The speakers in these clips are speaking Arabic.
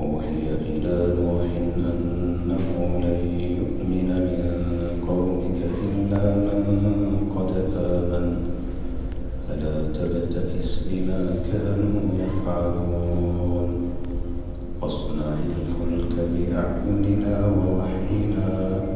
أوحي إلى نوح أنه لن يؤمن من قومك إلا من قد آمن. فلا تبتئس بما كانوا يفعلون. واصنع الفلك بأعيننا ووحينا.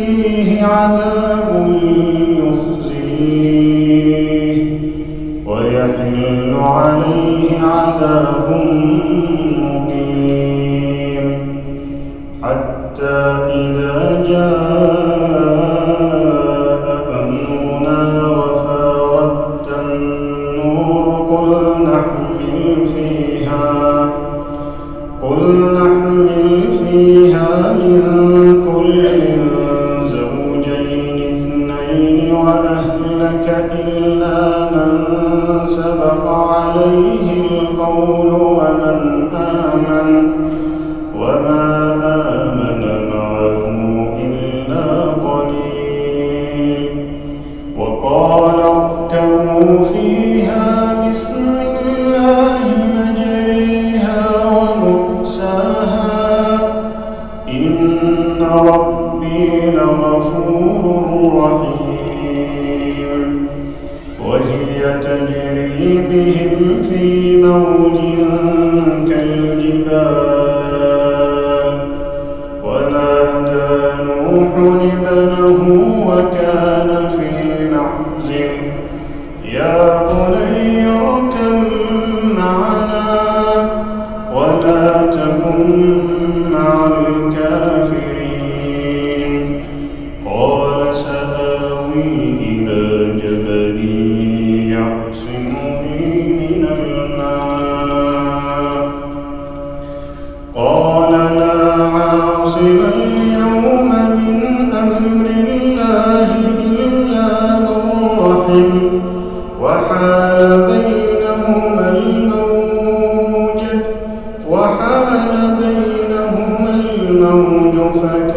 يأتيه عذاب يخزيه ويحل عليه عذاب مقيم. حتى إذا جاء أمرنا وفارت النور قل نحمل فيها قل نحمل فيها من كل سبق عليه القول ومن آمن. بهم في موج كالجبال. ونادى نوح ابنه وكان في معزل. يا عاصم اليوم من أمر الله إلا من رحم وحال بينهما الموج وحال بينهما الموج فكان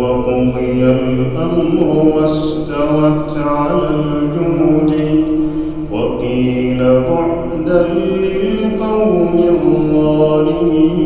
وقضي الأمر واستوت على الجود وقيل بعدا للقوم الظالمين.